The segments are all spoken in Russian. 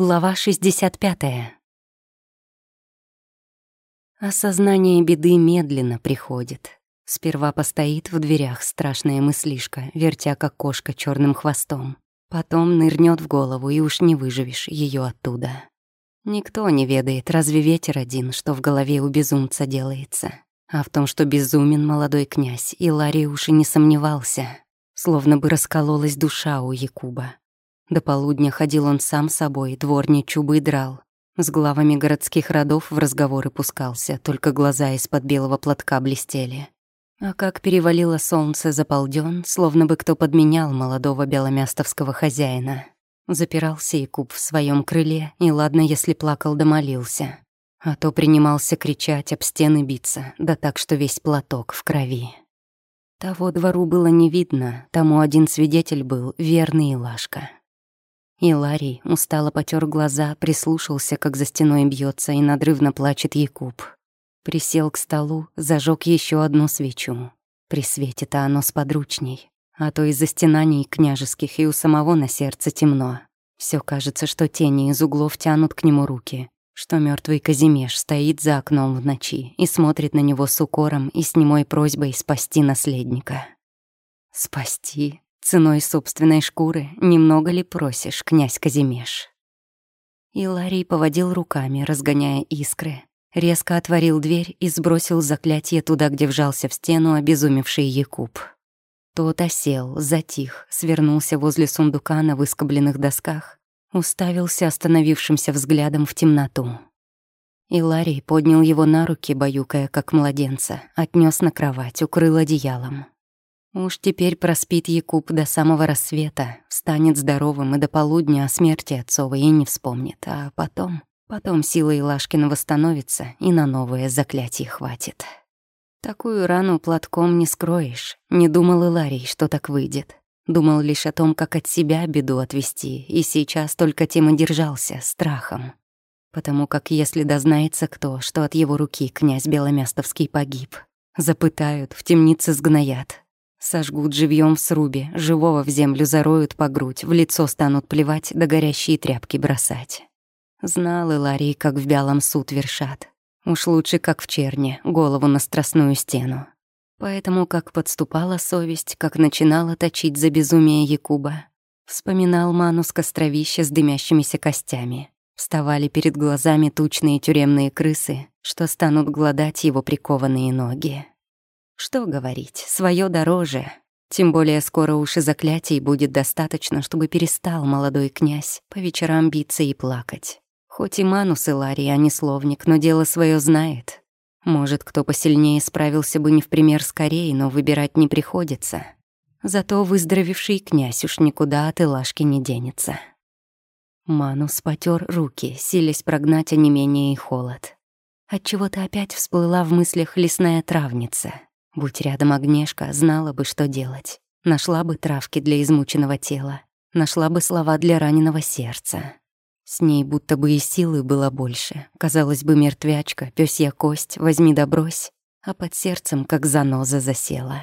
Глава 65. Осознание беды медленно приходит. Сперва постоит в дверях страшная мыслишка, вертя как кошка черным хвостом. Потом нырнет в голову, и уж не выживешь ее оттуда. Никто не ведает, разве ветер один, что в голове у безумца делается. А в том, что безумен молодой князь, и Ларри уж и не сомневался. Словно бы раскололась душа у Якуба. До полудня ходил он сам собой, дворничубы драл. С главами городских родов в разговоры пускался, только глаза из-под белого платка блестели. А как перевалило солнце за полдён, словно бы кто подменял молодого беломястовского хозяина. Запирался Якуб в своем крыле, и ладно, если плакал да молился. А то принимался кричать, об стены биться, да так, что весь платок в крови. Того двору было не видно, тому один свидетель был, верный Илашка. И Ларий устало потер глаза, прислушался, как за стеной бьется и надрывно плачет Якуб. Присел к столу, зажег еще одну свечу. При свете-то оно сподручней, а то из-за стенаний княжеских и у самого на сердце темно. Все кажется, что тени из углов тянут к нему руки, что мертвый Казимеш стоит за окном в ночи и смотрит на него с укором и с немой просьбой спасти наследника. Спасти? Ценой собственной шкуры немного ли просишь, князь Казимеш?» И Ларий поводил руками, разгоняя искры. Резко отворил дверь и сбросил заклятие туда, где вжался в стену обезумевший Якуб. Тот осел, затих, свернулся возле сундука на выскобленных досках, уставился остановившимся взглядом в темноту. И Ларий поднял его на руки, баюкая, как младенца, отнес на кровать, укрыл одеялом. Уж теперь проспит Якуб до самого рассвета, станет здоровым и до полудня о смерти отцовой и не вспомнит. А потом... Потом сила Илашкина восстановится, и на новое заклятие хватит. Такую рану платком не скроешь. Не думал Иларий, что так выйдет. Думал лишь о том, как от себя беду отвести, и сейчас только тем и держался, страхом. Потому как если дознается кто, что от его руки князь Беломястовский погиб, запытают, в темнице сгноят, Сожгут живьем в срубе, живого в землю зароют по грудь, в лицо станут плевать, да горящие тряпки бросать. Знал Иларий, как в бялом суд вершат. Уж лучше, как в черне, голову на страстную стену. Поэтому, как подступала совесть, как начинала точить за безумие Якуба, вспоминал Манус костровище с дымящимися костями. Вставали перед глазами тучные тюремные крысы, что станут гладать его прикованные ноги. Что говорить, свое дороже. Тем более скоро уж и заклятий будет достаточно, чтобы перестал молодой князь по вечерам биться и плакать. Хоть и Манус и Ларий, а не словник, но дело свое знает. Может, кто посильнее справился бы не в пример скорее, но выбирать не приходится. Зато выздоровевший князь уж никуда от Илашки не денется. Манус потер руки, силясь прогнать онемение и холод. Отчего-то опять всплыла в мыслях лесная травница — Будь рядом Агнешка, знала бы, что делать. Нашла бы травки для измученного тела. Нашла бы слова для раненого сердца. С ней будто бы и силы было больше. Казалось бы, мертвячка, пёсья кость, возьми да. А под сердцем, как заноза, засела.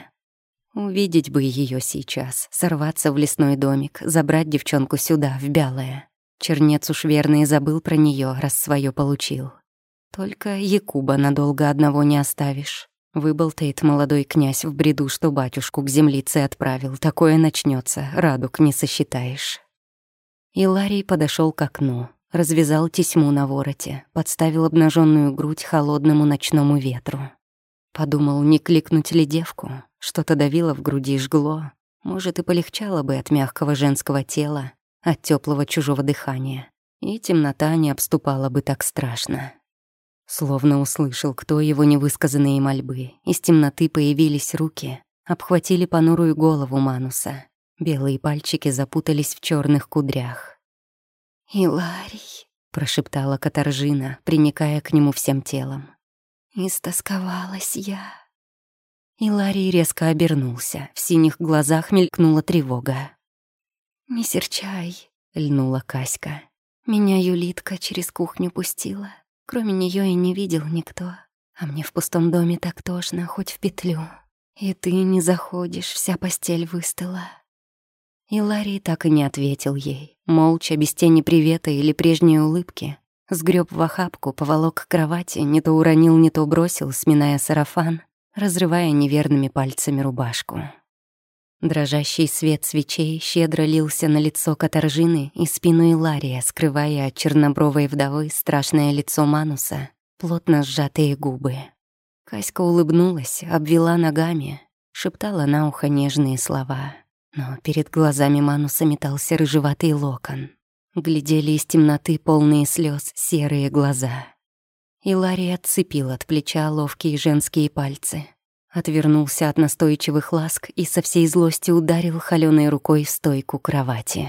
Увидеть бы ее сейчас, сорваться в лесной домик, забрать девчонку сюда, в Бялое. Чернец уж верно и забыл про нее, раз свое получил. Только Якуба надолго одного не оставишь. Выболтает молодой князь в бреду, что батюшку к землице отправил. Такое начнется, радуг не сосчитаешь. И Ларий подошел к окну, развязал тесьму на вороте, подставил обнаженную грудь холодному ночному ветру. Подумал, не кликнуть ли девку. Что-то давило в груди, жгло. Может, и полегчало бы от мягкого женского тела, от теплого чужого дыхания. И темнота не обступала бы так страшно. Словно услышал, кто его невысказанные мольбы. Из темноты появились руки, обхватили понурую голову Мануса. Белые пальчики запутались в черных кудрях. «Иларий», — прошептала Катаржина, приникая к нему всем телом. «Истосковалась я». Иларий резко обернулся, в синих глазах мелькнула тревога. «Не серчай», — льнула Каська. «Меня Юлитка через кухню пустила. Кроме нее и не видел никто. А мне в пустом доме так тошно, хоть в петлю. И ты не заходишь, вся постель выстыла. И Ларри так и не ответил ей, молча, без тени привета или прежней улыбки. Сгреб в охапку, поволок к кровати, не то уронил, не то бросил, сминая сарафан, разрывая неверными пальцами рубашку. Дрожащий свет свечей щедро лился на лицо Катаржины и спину Илария, скрывая от чернобровой вдовы страшное лицо Мануса, плотно сжатые губы. Каська улыбнулась, обвела ногами, шептала на ухо нежные слова. Но перед глазами Мануса метался рыжеватый локон. Глядели из темноты полные слез серые глаза. Иларий отцепил от плеча ловкие женские пальцы. Отвернулся от настойчивых ласк и со всей злости ударил холёной рукой в стойку кровати.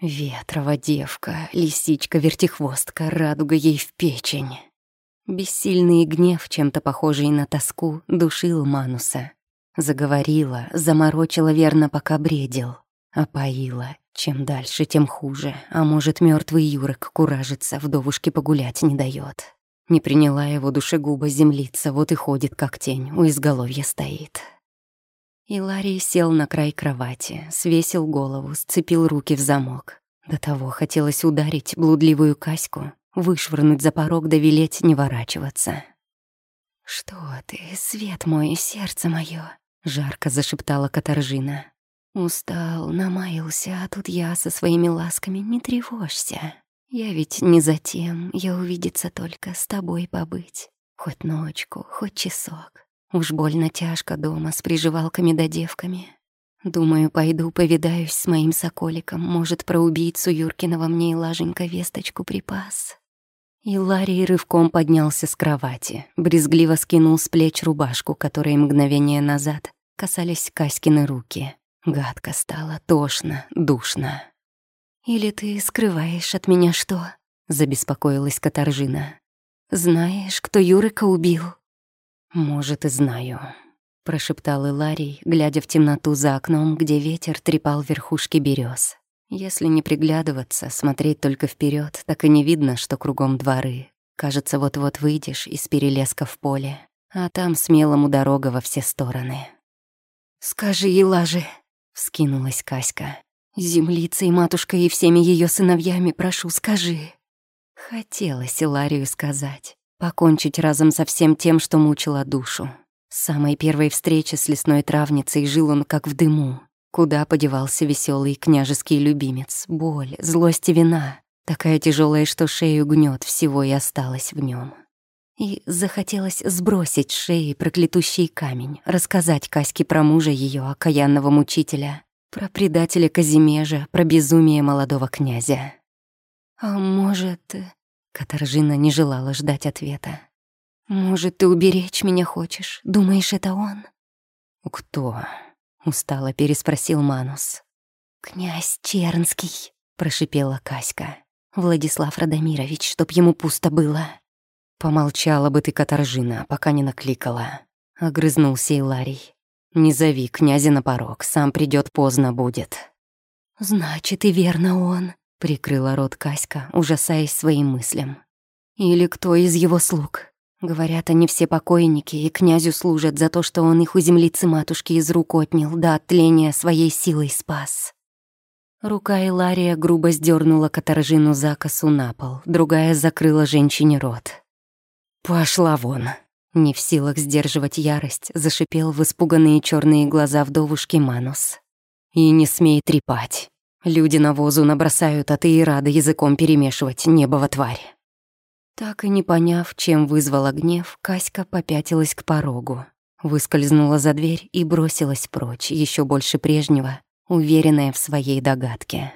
Ветрова девка, лисичка-вертихвостка, радуга ей в печень. Бессильный гнев, чем-то похожий на тоску, душил Мануса. Заговорила, заморочила верно, пока бредил. Опоила. Чем дальше, тем хуже. А может, мертвый Юрок куражится, вдовушке погулять не дает. Не приняла его душегуба землица, вот и ходит, как тень, у изголовья стоит. И Ларий сел на край кровати, свесил голову, сцепил руки в замок. До того хотелось ударить блудливую Каську, вышвырнуть за порог да велеть не ворачиваться. «Что ты, свет мой, сердце мое, жарко зашептала Катаржина. «Устал, намаялся, а тут я со своими ласками, не тревожься. Я ведь не за тем, я увидеться только, с тобой побыть. Хоть ночку, хоть часок. Уж больно тяжко дома с приживалками да девками. Думаю, пойду повидаюсь с моим соколиком, может, про убийцу Юркиного мне и Лаженька весточку припас». И Ларий рывком поднялся с кровати, брезгливо скинул с плеч рубашку, которой мгновение назад касались Каськины руки. Гадко стало, тошно, душно. «Или ты скрываешь от меня что?» — забеспокоилась Катаржина. «Знаешь, кто Юрика убил?» «Может, и знаю», — прошептал Иларий, глядя в темноту за окном, где ветер трепал верхушки берез. Если не приглядываться, смотреть только вперед, так и не видно, что кругом дворы. Кажется, вот-вот выйдешь из перелеска в поле, а там смелому дорога во все стороны. «Скажи, Елажи!» — вскинулась Каська. «Землицей, матушкой и всеми ее сыновьями, прошу, скажи!» Хотелось Иларию сказать, покончить разом со всем тем, что мучило душу. С самой первой встречи с лесной травницей жил он как в дыму, Куда подевался веселый княжеский любимец? Боль, злость и вина. Такая тяжелая, что шею гнет, всего и осталось в нем. И захотелось сбросить с шеи проклятущий камень, рассказать Каське про мужа ее окаянного мучителя, про предателя Казимежа, про безумие молодого князя. «А может...» — Катаржина не желала ждать ответа. «Может, ты уберечь меня хочешь? Думаешь, это он?» «Кто?» — устало переспросил Манус. «Князь Чернский», — прошипела Каська. «Владислав Радомирович, чтоб ему пусто было». «Помолчала бы ты, Катаржина, пока не накликала», — огрызнулся Иларий. «Не зови князя на порог, сам придет поздно будет». «Значит, и верно он», — прикрыла рот Каська, ужасаясь своим мыслям. «Или кто из его слуг?» Говорят, они все покойники и князю служат за то, что он их у землицы матушки из рук отнял, да от тления своей силой спас. Рука Илария грубо сдернула Катаржину за косу на пол, другая закрыла женщине рот. «Пошла вон!» Не в силах сдерживать ярость, зашипел в испуганные черные глаза вдовушки Манус. «И не смей трепать. Люди на возу набросают, а ты и рада языком перемешивать, небова тварь». Так и не поняв, чем вызвала гнев, Каська попятилась к порогу, выскользнула за дверь и бросилась прочь, еще больше прежнего, уверенная в своей догадке.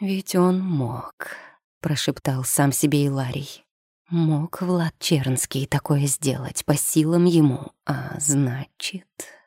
«Ведь он мог», — прошептал сам себе Иларий. «Мог Влад Чернский такое сделать по силам ему, а значит...»